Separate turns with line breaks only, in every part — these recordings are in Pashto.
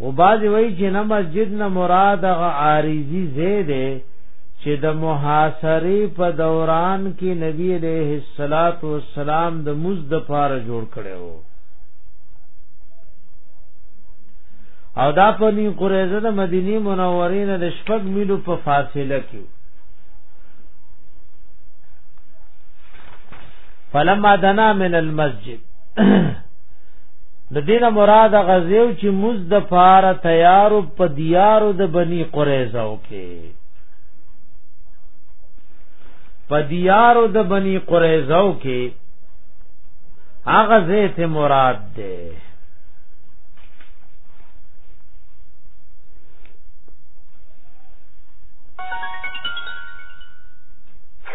او باز وی چې نه مسجد نه مراد غ عارضی زیده چې د محاصره په دوران کې نبی عليه الصلاة والسلام د مزد پاره جوړ کړو او دا په نی قریزه د مدینی منورې نه د شپږ میلو په فاصله کې فلما دنا من المسجد د دینه مراد غزیو چې مز د پار تیارو په دیارو د بنی قریظه وکي په دیارو د بنی قریظه وکي هغه زیت مراد ده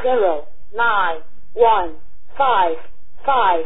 Zero, nine, one, five, five.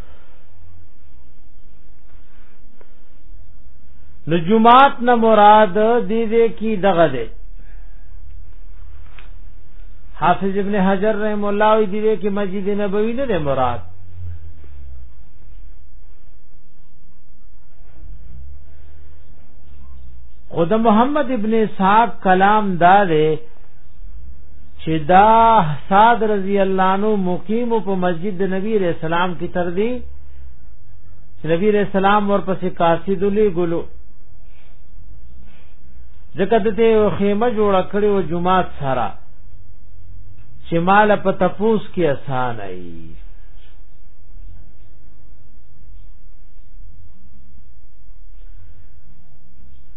نو جمعات نه مراد دې دې کی دغه دې حافظ ابن حجر رحم الله دې دې کی مسجد نبوی نه مراد خود محمد ابن اسحاق کلام دار چې دا صاد رضی الله عنه مقیم په مسجد د نبی رسول سلام کې تر دی نبی رسول سلام ورپسې قاصد لې ګلو ځکه دته خیمه جوړ کړی او جمعات سره چې مال په تپوس کې آسان ای